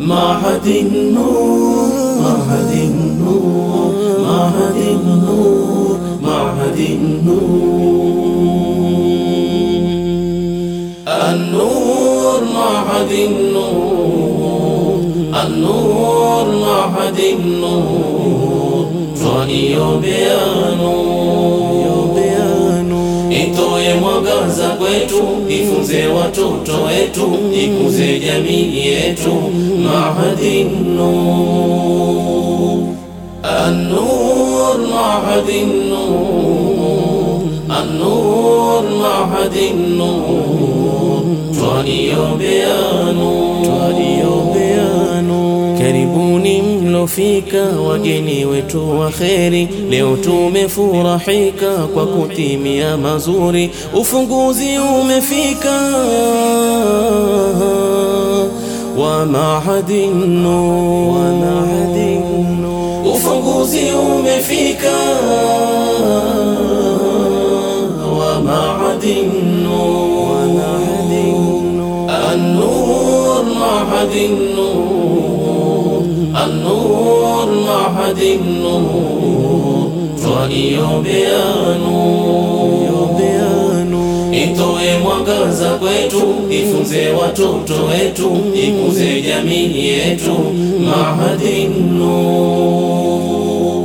معهد النور معهد النور معهد النور معهد النور النور معهد النور النور معهد النور رأي بيانور itoe mwangaza kwetu, ifunze watoto wetu, ikuze jamii yetu. Mahadi Nur, An-Nur Mahadi Nur, An-Nur Mahadi Nur, twaniombea Nur, twaniombea Nur, karibuni lililofika wageni wetu wa kheri, leo tumefurahika kwa kutimia mazuri, ufunguzi umefika wa maadi Nur, ufunguzi umefika wa maadi Nur, an-Nur maadi Nur بعد النور Twaiyo beyanu Itoe mwangaza kwetu, ifunze watoto wetu, ikuze jamii yetu. Mahadi Nur,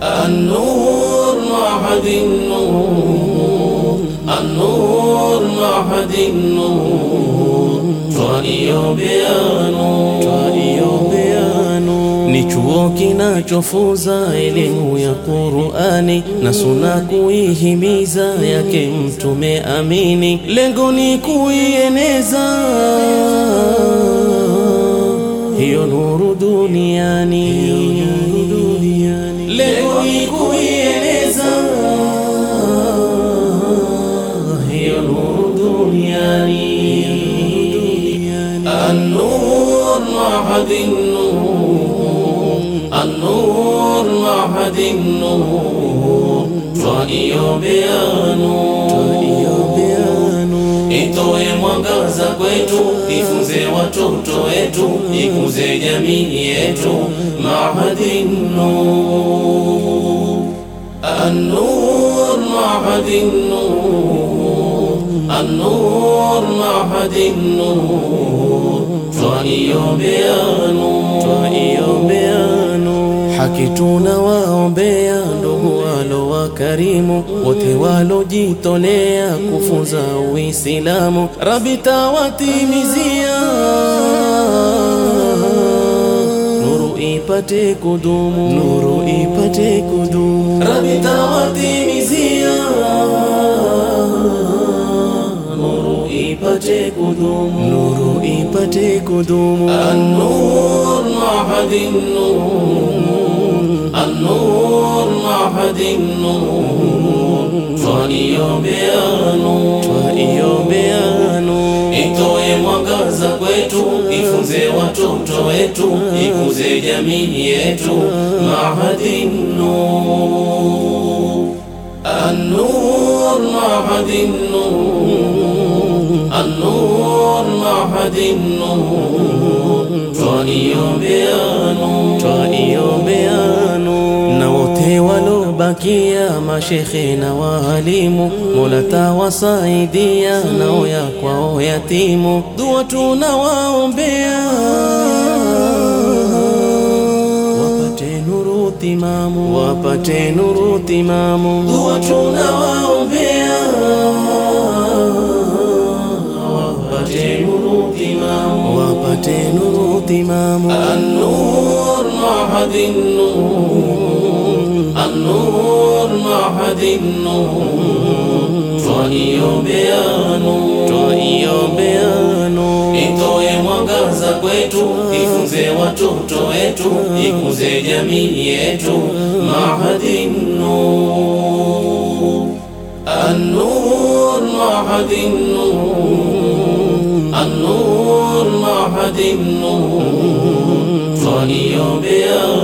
An-Nur Mahadi Nur, An-Nur Mahadi Nur Twaiyo beyanu chungo kinachofuza elimu ya Qur'ani na suna kuihimiza yake mtume amini, lengo ni kuieneza hiyo nuru duniani, النور معهد النور رأي biyanu itoe mwangaza kwetu, ifunze watoto wetu, ikuze jamii yetu. Mahadi Nur, An-Nur Mahadi Nur, An-Nur Mahadi Nur, twaiyo biyanu haki tunawaombea ndugu walo wakarimu wote walojitolea kufunza Uislamu, Rabi tawatimizia nuru ipate kudumu, nuru ipate kudumu, Rabi tawatimizia nuru ipate kudumu, nuru ipate kudumu, an nur النور معهد النور فايو بيانو فايو بيانو اتوي مغازا kwetu ifunze watoto wetu ikuze jamii yetu معهد النور النور معهد النور النور معهد النور فايو بيانو فايو بيانو فيه ولبكيا مشيخنا wahalimu mulata wasaidia nao ya kwao yatimu dua tunawaombea wapate nuru timamu wapate nuru timamu dua tunawaombea wapate nuru timamu wapate nuru timamu an-nur mahadin النور معهد النور Tọ̀yọ̀ bẹ́ẹ̀nu Tọ̀yọ̀ bẹ́ẹ̀nu Itoe mwangaza kwetu Ifunze watoto wetu Ikuze jamii yetu Mahadi Nur An-Nur Mahadi Nur An-Nur Mahadi Nur Tọ̀yọ̀ bẹ́ẹ̀nu